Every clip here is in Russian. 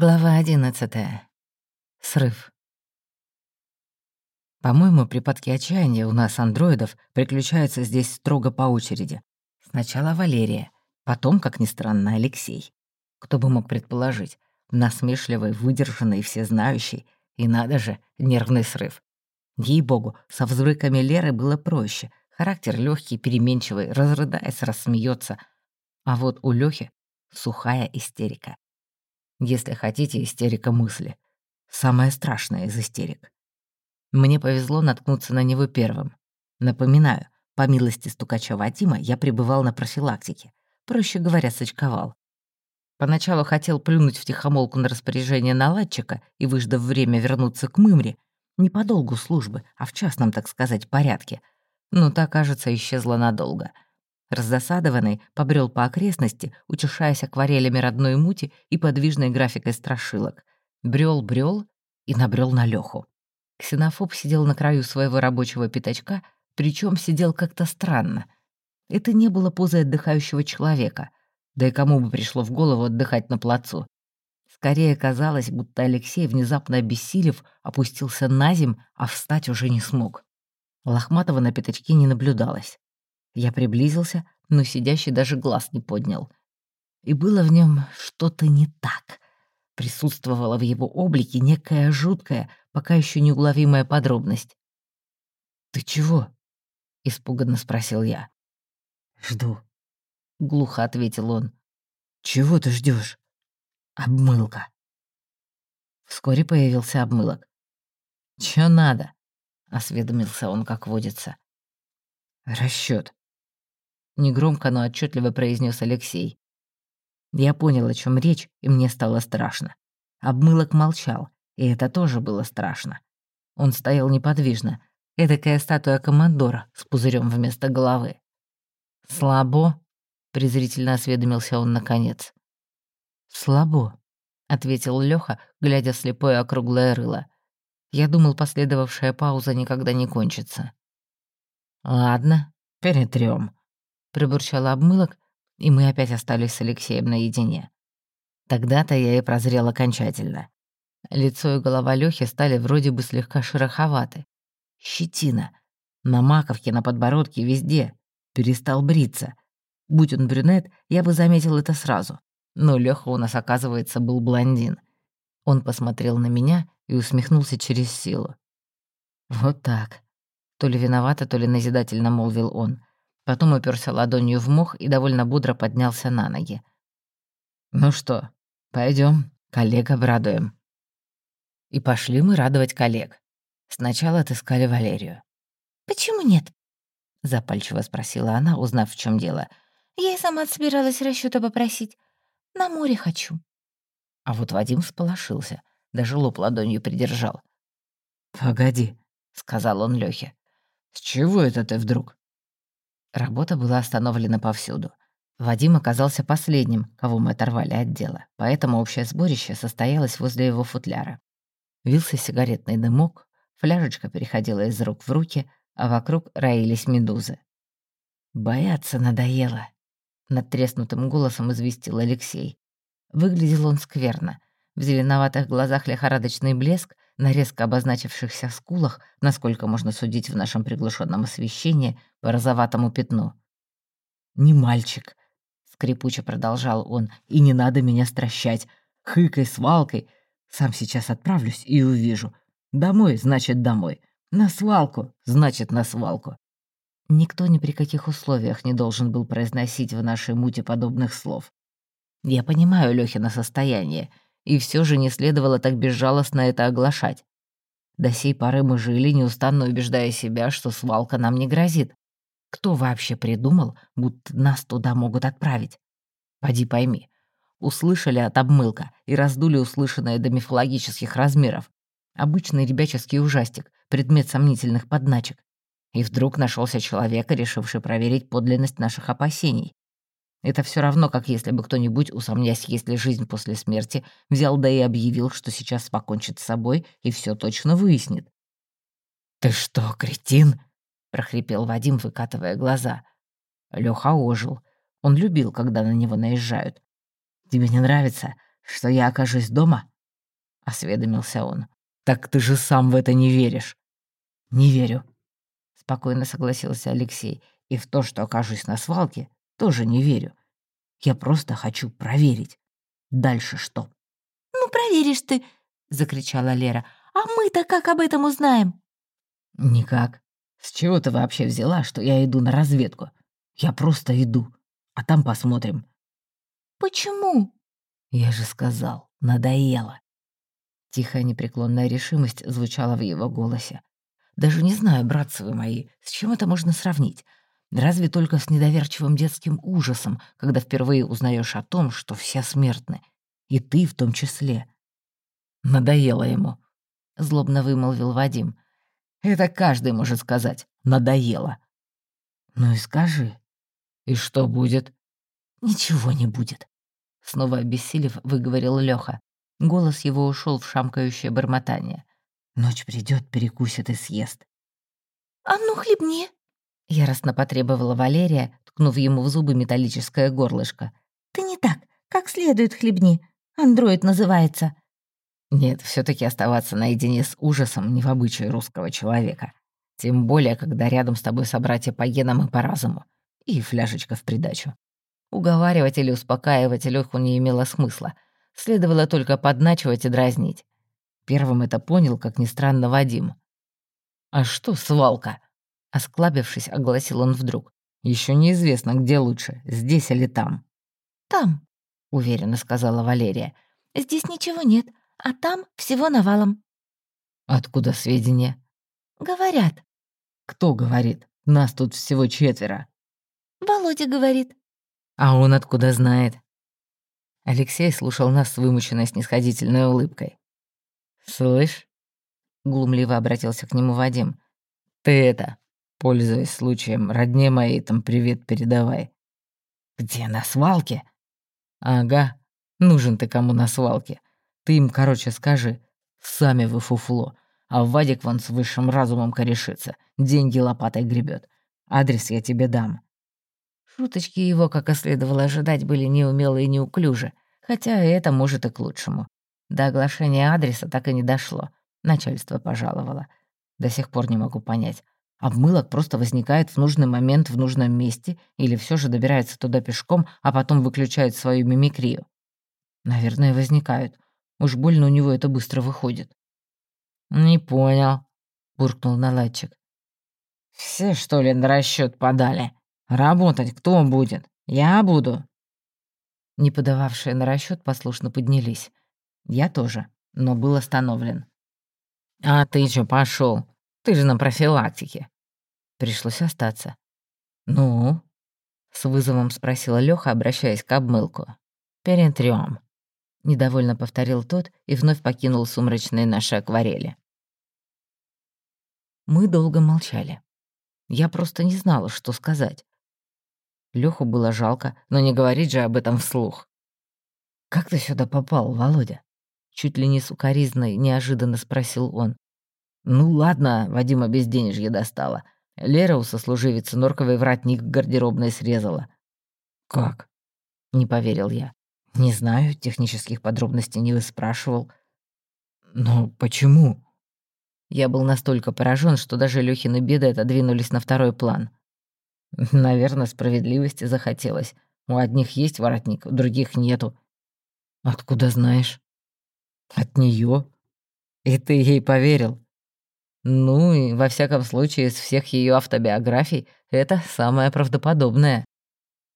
Глава одиннадцатая. Срыв. По-моему, припадки отчаяния у нас, андроидов, приключаются здесь строго по очереди. Сначала Валерия, потом, как ни странно, Алексей. Кто бы мог предположить, насмешливый, выдержанный, всезнающий, и надо же, нервный срыв. Ей-богу, со взрыками Леры было проще. Характер легкий, переменчивый, разрыдаясь, рассмеется. А вот у Лёхи сухая истерика. Если хотите, истерика мысли. Самая страшная из истерик. Мне повезло наткнуться на него первым. Напоминаю, по милости стукача Вадима я пребывал на профилактике. Проще говоря, сочковал. Поначалу хотел плюнуть в тихомолку на распоряжение наладчика и, выждав время, вернуться к Мымре. Не по долгу службы, а в частном, так сказать, порядке. Но та, кажется, исчезла надолго — Раздосадованный побрел по окрестности, утешаясь акварелями родной мути и подвижной графикой страшилок. Брел, брел и набрел на Леху. Ксенофоб сидел на краю своего рабочего пятачка, причем сидел как-то странно. Это не было позой отдыхающего человека. Да и кому бы пришло в голову отдыхать на плацу? Скорее казалось, будто Алексей, внезапно обессилев, опустился на земь, а встать уже не смог. Лохматова на пятачке не наблюдалось. Я приблизился, но сидящий даже глаз не поднял. И было в нем что-то не так. Присутствовала в его облике некая жуткая, пока еще неуловимая подробность. «Ты чего?» — испуганно спросил я. «Жду», — глухо ответил он. «Чего ты ждешь? «Обмылка». Вскоре появился обмылок. «Чё надо?» — осведомился он, как водится. Расчет, негромко, но отчетливо произнес Алексей. Я понял, о чем речь, и мне стало страшно. Обмылок молчал, и это тоже было страшно. Он стоял неподвижно, эдакая статуя командора с пузырем вместо головы. «Слабо?» — презрительно осведомился он наконец. «Слабо», — ответил Лёха, глядя в слепое округлое рыло. Я думал, последовавшая пауза никогда не кончится. «Ладно, перетрём», пробурчал обмылок, и мы опять остались с Алексеем наедине. Тогда-то я и прозрел окончательно. Лицо и голова Лёхи стали вроде бы слегка шероховаты. Щетина. На маковке, на подбородке, везде. Перестал бриться. Будь он брюнет, я бы заметил это сразу. Но Лёха у нас, оказывается, был блондин. Он посмотрел на меня и усмехнулся через силу. «Вот так». То ли виновато, то ли назидательно молвил он. Потом уперся ладонью в мох и довольно бодро поднялся на ноги. «Ну что, пойдем, коллег обрадуем». И пошли мы радовать коллег. Сначала отыскали Валерию. «Почему нет?» — запальчиво спросила она, узнав, в чем дело. «Я и сама собиралась расчета попросить. На море хочу». А вот Вадим всполошился, даже лоб ладонью придержал. «Погоди», — сказал он Лёхе. «С чего это ты вдруг?» Работа была остановлена повсюду. Вадим оказался последним, кого мы оторвали от дела, поэтому общее сборище состоялось возле его футляра. Вился сигаретный дымок, фляжечка переходила из рук в руки, а вокруг роились медузы. «Бояться надоело», — над треснутым голосом известил Алексей. Выглядел он скверно. В зеленоватых глазах лихорадочный блеск, на резко обозначившихся скулах, насколько можно судить в нашем приглушенном освещении, по розоватому пятну. «Не мальчик», — скрипуче продолжал он, — «и не надо меня стращать. Хыкой, свалкой. Сам сейчас отправлюсь и увижу. Домой, значит, домой. На свалку, значит, на свалку». Никто ни при каких условиях не должен был произносить в нашей муте подобных слов. Я понимаю Лёхино состояние — и все же не следовало так безжалостно это оглашать. До сей поры мы жили, неустанно убеждая себя, что свалка нам не грозит. Кто вообще придумал, будто нас туда могут отправить? Поди пойми. Услышали от обмылка и раздули услышанное до мифологических размеров. Обычный ребяческий ужастик, предмет сомнительных подначек. И вдруг нашелся человек, решивший проверить подлинность наших опасений. Это все равно, как если бы кто-нибудь, усомнясь, есть ли жизнь после смерти, взял да и объявил, что сейчас покончит с собой и все точно выяснит. «Ты что, кретин?» — прохрипел Вадим, выкатывая глаза. Лёха ожил. Он любил, когда на него наезжают. «Тебе не нравится? что я окажусь дома?» — осведомился он. «Так ты же сам в это не веришь». «Не верю», — спокойно согласился Алексей. «И в то, что окажусь на свалке, тоже не верю. Я просто хочу проверить. Дальше что?» «Ну, проверишь ты!» — закричала Лера. «А мы-то как об этом узнаем?» «Никак. С чего ты вообще взяла, что я иду на разведку? Я просто иду, а там посмотрим». «Почему?» «Я же сказал, надоело». Тихая непреклонная решимость звучала в его голосе. «Даже не знаю, братцы вы мои, с чем это можно сравнить? Разве только с недоверчивым детским ужасом, когда впервые узнаешь о том, что все смертны. И ты в том числе. Надоело ему, злобно вымолвил Вадим. Это каждый может сказать. Надоело. Ну и скажи. И что будет? Ничего не будет. Снова обессилев, выговорил Лёха. Голос его ушел в шамкающее бормотание. Ночь придет, перекусит и съест. «А ну, хлебни!» Яростно потребовала Валерия, ткнув ему в зубы металлическое горлышко. «Ты не так, как следует хлебни. Андроид называется». Нет, все таки оставаться наедине с ужасом не в обычае русского человека. Тем более, когда рядом с тобой собратья по генам и по разуму. И фляжечка в придачу. Уговаривать или успокаивать Лёху не имело смысла. Следовало только подначивать и дразнить. Первым это понял, как ни странно, Вадим. «А что свалка?» Осклабившись, огласил он вдруг. Еще неизвестно, где лучше, здесь или там». «Там», — уверенно сказала Валерия. «Здесь ничего нет, а там всего навалом». «Откуда сведения?» «Говорят». «Кто говорит? Нас тут всего четверо». «Володя говорит». «А он откуда знает?» Алексей слушал нас с вымученной снисходительной улыбкой. «Слышь?» — глумливо обратился к нему Вадим. «Ты это, Пользуясь случаем, родне моей там привет передавай. Где, на свалке? Ага, нужен ты кому на свалке. Ты им, короче, скажи, сами вы фуфло, а Вадик вон с высшим разумом корешится, деньги лопатой гребет. Адрес я тебе дам. Шуточки его, как и следовало ожидать, были неумелые и неуклюжи, хотя это может и к лучшему. До оглашения адреса так и не дошло. Начальство пожаловало. До сих пор не могу понять, Обмылок просто возникает в нужный момент в нужном месте или все же добирается туда пешком, а потом выключает свою мимикрию. Наверное, возникают. Уж больно у него это быстро выходит. «Не понял», — буркнул наладчик. «Все, что ли, на расчет подали? Работать кто будет? Я буду». Не подававшие на расчет послушно поднялись. Я тоже, но был остановлен. «А ты чё пошел? Ты же на профилактике». Пришлось остаться. «Ну?» — с вызовом спросила Лёха, обращаясь к обмылку. «Перетрём», — недовольно повторил тот и вновь покинул сумрачные наши акварели. Мы долго молчали. Я просто не знала, что сказать. Лёху было жалко, но не говорить же об этом вслух. «Как ты сюда попал, Володя?» Чуть ли не сукоризной неожиданно спросил он. Ну ладно, Вадима безденежье достала. Лера у сослуживицы норковый воротник гардеробной срезала. «Как?» — не поверил я. «Не знаю, технических подробностей не выспрашивал». «Но почему?» Я был настолько поражен, что даже Лёхины беды отодвинулись на второй план. Наверное, справедливости захотелось. У одних есть воротник, у других нету. Откуда знаешь? От неё. И ты ей поверил? Ну и, во всяком случае, из всех ее автобиографий это самое правдоподобное.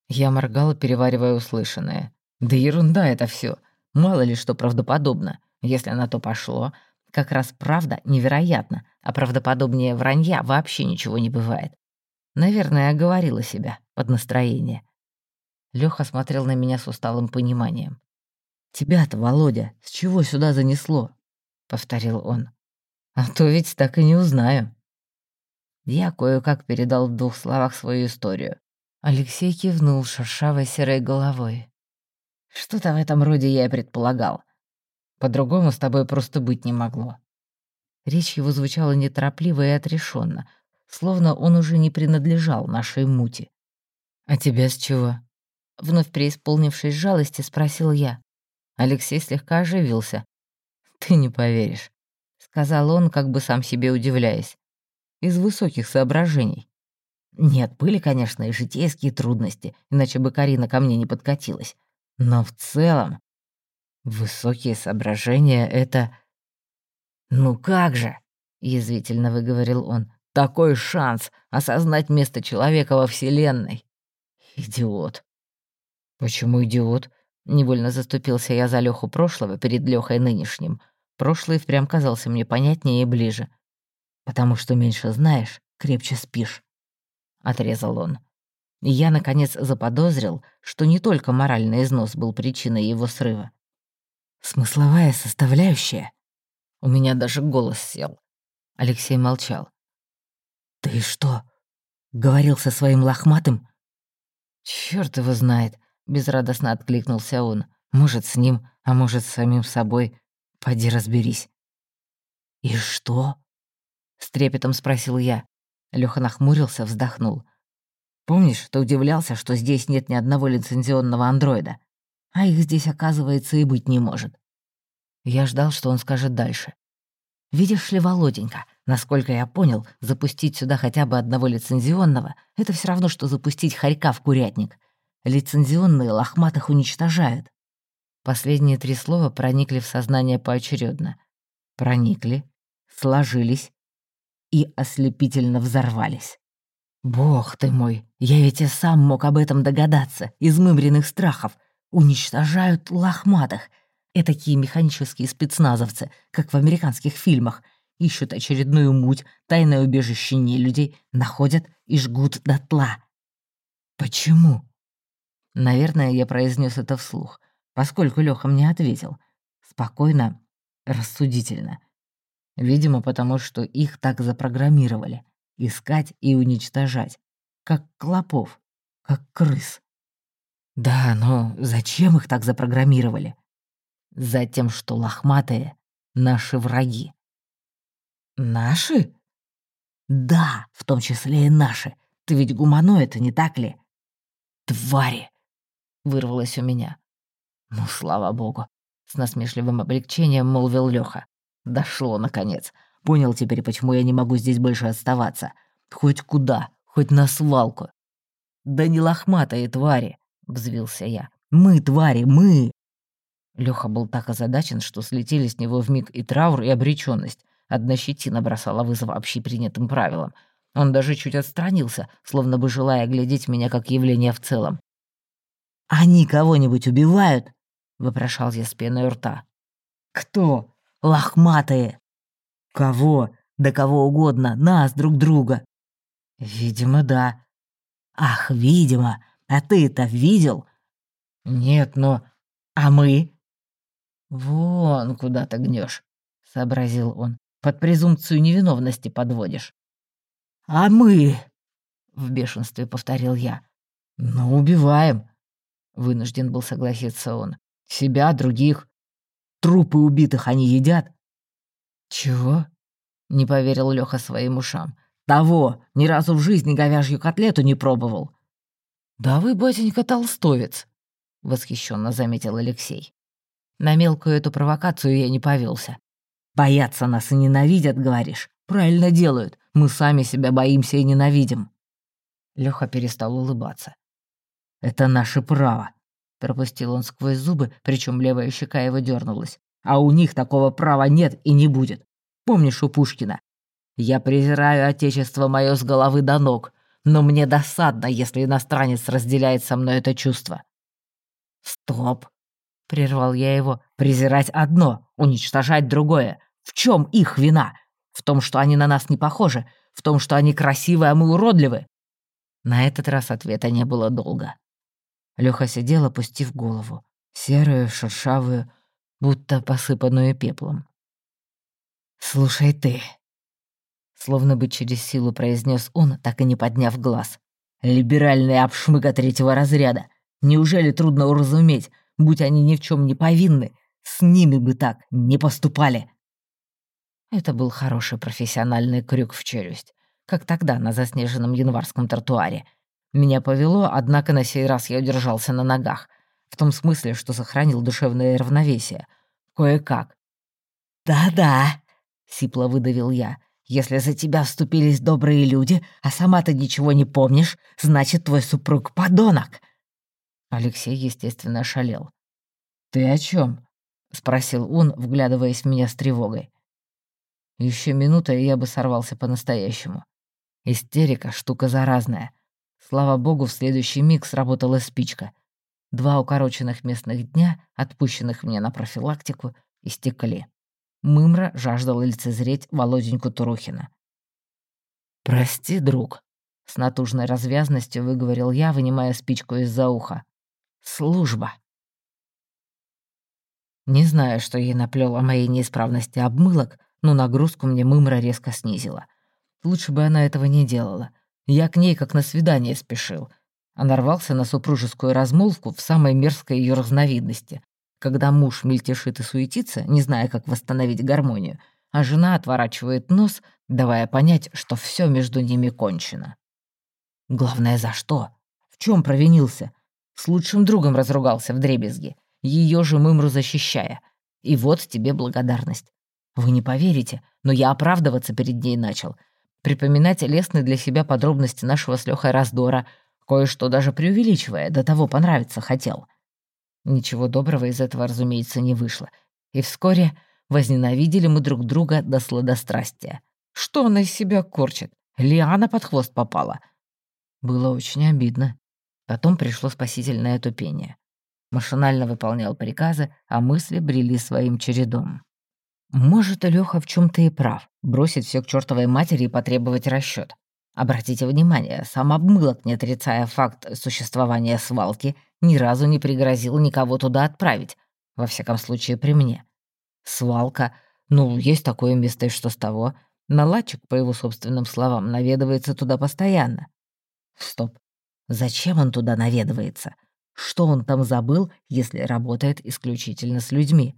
Я моргала, переваривая услышанное. Да ерунда это все. Мало ли что правдоподобно. Если на то пошло, как раз правда невероятно, а правдоподобнее вранья вообще ничего не бывает. Наверное, я говорила себя под настроение. Лёха смотрел на меня с усталым пониманием. «Тебя-то, Володя, с чего сюда занесло?» — повторил он. А то ведь так и не узнаю. Я кое-как передал в двух словах свою историю. Алексей кивнул шершавой серой головой. Что-то в этом роде я и предполагал. По-другому с тобой просто быть не могло. Речь его звучала неторопливо и отрешенно, словно он уже не принадлежал нашей мути. «А тебя с чего?» Вновь преисполнившись жалости, спросил я. Алексей слегка оживился. «Ты не поверишь», — сказал он, как бы сам себе удивляясь. «Из высоких соображений. Нет, были, конечно, и житейские трудности, иначе бы Карина ко мне не подкатилась. Но в целом... Высокие соображения — это... «Ну как же!» — язвительно выговорил он. «Такой шанс осознать место человека во Вселенной!» «Идиот!» «Почему идиот?» — невольно заступился я за Лёху прошлого перед Лёхой нынешним. Прошлый впрямь казался мне понятнее и ближе. «Потому что меньше знаешь, крепче спишь». — отрезал он. И я, наконец, заподозрил, что не только моральный износ был причиной его срыва. «Смысловая составляющая?» У меня даже голос сел. Алексей молчал. «Ты что, говорил со своим лохматым?» «Чёрт его знает», — безрадостно откликнулся он. «Может, с ним, а может, с самим собой. Поди разберись». «И что?» — с трепетом спросил я. Лёха нахмурился, вздохнул. «Помнишь, ты удивлялся, что здесь нет ни одного лицензионного андроида? А их здесь, оказывается, и быть не может». Я ждал, что он скажет дальше. «Видишь ли, Володенька, насколько я понял, запустить сюда хотя бы одного лицензионного — это все равно, что запустить хорька в курятник. Лицензионные лохматых уничтожают». Последние три слова проникли в сознание поочередно. Проникли, сложились и ослепительно взорвались. «Бог ты мой, я ведь и сам мог об этом догадаться, из мымренных страхов. Уничтожают лохматых. Этакие механические спецназовцы, как в американских фильмах. Ищут очередную муть, тайное убежище нелюдей, находят и жгут дотла. Почему? Наверное, я произнес это вслух, поскольку Лёха мне ответил. Спокойно, рассудительно — Видимо, потому что их так запрограммировали. Искать и уничтожать. Как клопов, как крыс. Да, но зачем их так запрограммировали? Затем, что лохматые — наши враги. Наши? Да, в том числе и наши. Ты ведь гуманоид, не так ли? Твари! Вырвалось у меня. Ну, слава богу. С насмешливым облегчением молвил Лёха. Дошло, наконец. Понял теперь, почему я не могу здесь больше оставаться. Хоть куда, хоть на свалку. «Да не лохматые твари!» — взвился я. «Мы, твари, мы!» Лёха был так озадачен, что слетели с него вмиг и траур, и обречённость. Одна щетина бросала вызов общепринятым правилам. Он даже чуть отстранился, словно бы желая глядеть меня как явление в целом. «Они кого-нибудь убивают?» — вопрошал я с пеной у рта. «Кто?» лохматые. Кого? Да кого угодно, нас друг друга. Видимо, да. Ах, видимо. А ты это видел? Нет, но... А мы? Вон куда ты гнешь, сообразил он. Под презумпцию невиновности подводишь. А мы? В бешенстве повторил я. Ну, убиваем. Вынужден был согласиться он. Себя, других. Трупы убитых они едят». «Чего?» — не поверил Лёха своим ушам. «Того! Ни разу в жизни говяжью котлету не пробовал». «Да вы, батенька, толстовец», — восхищенно заметил Алексей. На мелкую эту провокацию я не повелся. «Боятся нас и ненавидят, говоришь? Правильно делают. Мы сами себя боимся и ненавидим». Лёха перестал улыбаться. «Это наше право. Пропустил он сквозь зубы, причем левая щека его дернулась. А у них такого права нет и не будет. Помнишь у Пушкина? Я презираю отечество мое с головы до ног, но мне досадно, если иностранец разделяет со мной это чувство. Стоп, прервал я его. Презирать одно, уничтожать другое. В чем их вина? В том, что они на нас не похожи, в том, что они красивые, а мы уродливы. На этот раз ответа не было долго. Лёха сидел, опустив голову, серую, шершавую, будто посыпанную пеплом. «Слушай ты», — словно бы через силу произнес он, так и не подняв глаз. «Либеральные обшмыга третьего разряда. Неужели трудно уразуметь, будь они ни в чем не повинны, с ними бы так не поступали?» Это был хороший профессиональный крюк в челюсть, как тогда на заснеженном январском тротуаре — меня повело, однако на сей раз я удержался на ногах. В том смысле, что сохранил душевное равновесие. Кое-как. «Да-да», — сипло выдавил я. «Если за тебя вступились добрые люди, а сама ты ничего не помнишь, значит, твой супруг — подонок». Алексей, естественно, ошалел. «Ты о чем? спросил он, вглядываясь в меня с тревогой. Еще минута, и я бы сорвался по-настоящему. Истерика — штука заразная. Слава богу, в следующий миг сработала спичка. Два укороченных местных дня, отпущенных мне на профилактику, истекли. Мымра жаждала лицезреть Володеньку Турухина. «Прости, друг», — с натужной развязностью выговорил я, вынимая спичку из-за уха. «Служба». Не знаю, что ей наплел о моей неисправности обмылок, но нагрузку мне Мымра резко снизила. Лучше бы она этого не делала. Я к ней как на свидание спешил, а нарвался на супружескую размолвку в самой мерзкой ее разновидности, когда муж мельтешит и суетится, не зная, как восстановить гармонию, а жена отворачивает нос, давая понять, что все между ними кончено. Главное, за что? В чем провинился? С лучшим другом разругался в дребезги ее же мымру защищая. И вот тебе благодарность. Вы не поверите, но я оправдываться перед ней начал. Припоминать лестные для себя подробности нашего с Лёхой раздора, кое-что даже преувеличивая, до того понравиться хотел. Ничего доброго из этого, разумеется, не вышло. И вскоре возненавидели мы друг друга до сладострастия. Что она из себя корчит? Лиана под хвост попала. Было очень обидно. Потом пришло спасительное тупение машинально выполнял приказы, а мысли брели своим чередом. Может, Лёха в чем то и прав, бросить все к чертовой матери и потребовать расчет. Обратите внимание, сам обмылок, не отрицая факт существования свалки, ни разу не пригрозил никого туда отправить, во всяком случае при мне. Свалка, ну, есть такое место, и что с того? Наладчик, по его собственным словам, наведывается туда постоянно. Стоп. Зачем он туда наведывается? Что он там забыл, если работает исключительно с людьми?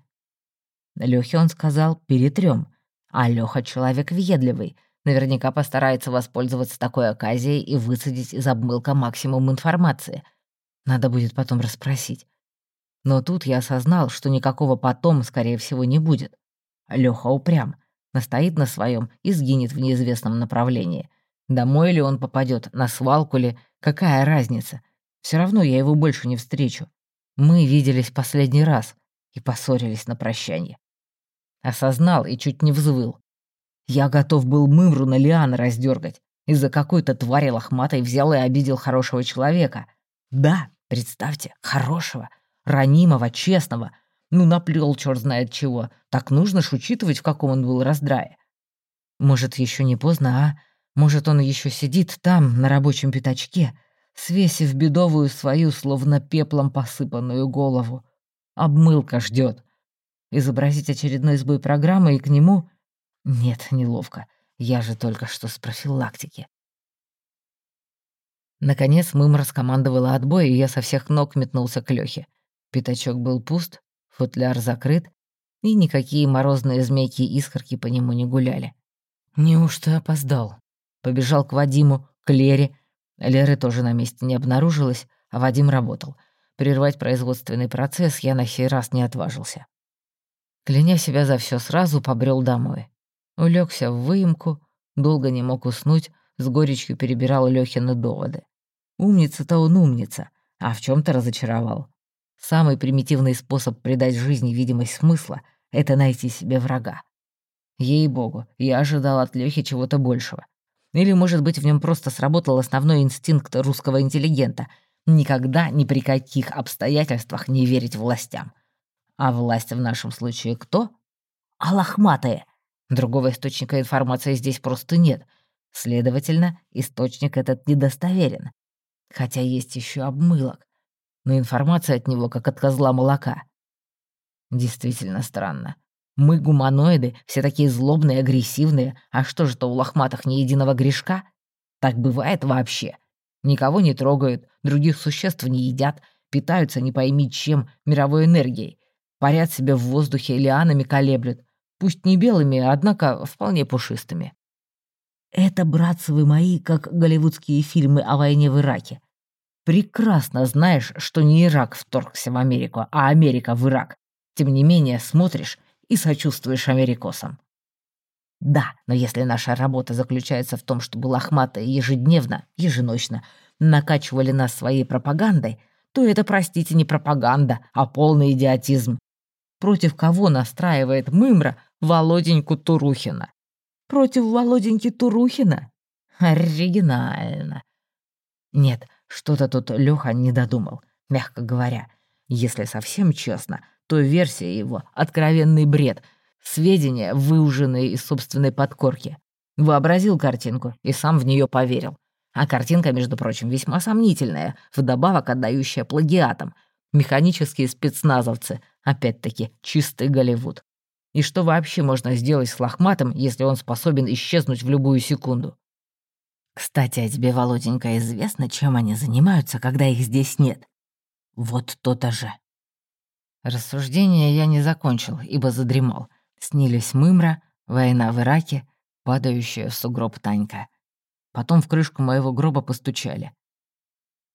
Лёхе он сказал «перетрём», а Лёха человек въедливый, наверняка постарается воспользоваться такой оказией и высадить из обмылка максимум информации. Надо будет потом расспросить. Но тут я осознал, что никакого потом, скорее всего, не будет. Лёха упрям, настоит на своем и сгинет в неизвестном направлении. Домой ли он попадет, на свалку ли, какая разница — все равно я его больше не встречу. Мы виделись последний раз и поссорились на прощание. Осознал и чуть не взвыл. Я готов был мымру на лианы раздергать. Из-за какой-то твари лохматой взял и обидел хорошего человека. Да, представьте, хорошего, ранимого, честного. Ну, наплел черт знает чего. Так нужно ж учитывать, в каком он был раздрае. Может, еще не поздно, а? Может, он еще сидит там, на рабочем пятачке, свесив бедовую свою, словно пеплом посыпанную голову. Обмылка ждет. Изобразить очередной сбой программы и к нему... Нет, неловко. Я же только что с профилактики. Наконец Мым раскомандовала отбой, и я со всех ног метнулся к Лёхе. Пятачок был пуст, футляр закрыт, и никакие морозные змейки-искорки по нему не гуляли. Неужто опоздал? Побежал к Вадиму, к Лере, Леры тоже на месте не обнаружилось, а Вадим работал. Прервать производственный процесс я на сей раз не отважился. Кляня себя за все сразу, побрел домой. Улегся в выемку, долго не мог уснуть, с горечью перебирал Лёхины доводы. Умница-то он умница, а в чем то разочаровал. Самый примитивный способ придать жизни видимость смысла — это найти себе врага. Ей-богу, я ожидал от Лёхи чего-то большего. Или, может быть, в нем просто сработал основной инстинкт русского интеллигента — никогда ни при каких обстоятельствах не верить властям. А власть в нашем случае кто? А лохматые. Другого источника информации здесь просто нет. Следовательно, источник этот недостоверен. Хотя есть еще обмылок. Но информация от него как от козла молока. Действительно странно. Мы, гуманоиды, все такие злобные, агрессивные, а что же-то у лохматых ни единого грешка? Так бывает вообще. Никого не трогают, других существ не едят, питаются не пойми чем, мировой энергией. Парят себе в воздухе лианами колеблют. Пусть не белыми, однако вполне пушистыми. Это, братцы вы мои, как голливудские фильмы о войне в Ираке. прекрасно знаешь, что не Ирак вторгся в Америку, а Америка в Ирак. Тем не менее смотришь и сочувствуешь америкосам. Да, но если наша работа заключается в том, чтобы лохматые ежедневно, еженочно накачивали нас своей пропагандой, то это, простите, не пропаганда, а полный идиотизм. Против кого настраивает Мымра Володеньку Турухина? Против Володеньки Турухина? Оригинально. Нет, что-то тут Лёха не додумал, мягко говоря. Если совсем честно, то версия его — откровенный бред, сведения, выуженные из собственной подкорки. Вообразил картинку и сам в нее поверил. А картинка, между прочим, весьма сомнительная, вдобавок отдающая плагиатам. Механические спецназовцы, опять-таки, чистый Голливуд. И что вообще можно сделать с лохматом, если он способен исчезнуть в любую секунду? Кстати, а тебе, Володенька, известно, чем они занимаются, когда их здесь нет? Вот то-то же. Рассуждения я не закончил, ибо задремал. Снились мымра, война в Ираке, падающая в сугроб Танька. Потом в крышку моего гроба постучали.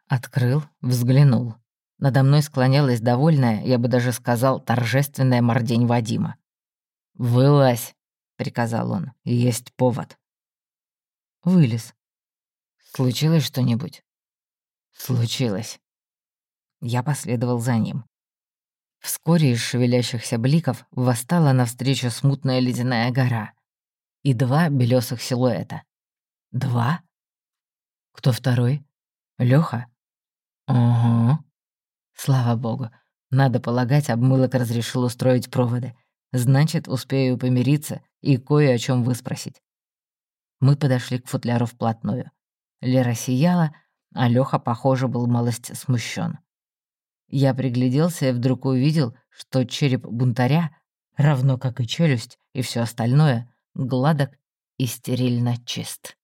Открыл, взглянул. Надо мной склонялась довольная, я бы даже сказал, торжественная мордень Вадима. «Вылазь», — приказал он, — «есть повод». Вылез. «Случилось что-нибудь?» «Случилось». Я последовал за ним. Вскоре из шевелящихся бликов восстала навстречу смутная ледяная гора и два белесых силуэта. Два? Кто второй? Лёха? Угу. Слава богу. Надо полагать, обмылок разрешил устроить проводы. Значит, успею помириться и кое о чем выспросить. Мы подошли к футляру вплотную. Лера сияла, а Лёха, похоже, был малость смущен. Я пригляделся и вдруг увидел, что череп бунтаря, равно как и челюсть и все остальное, гладок и стерильно чист.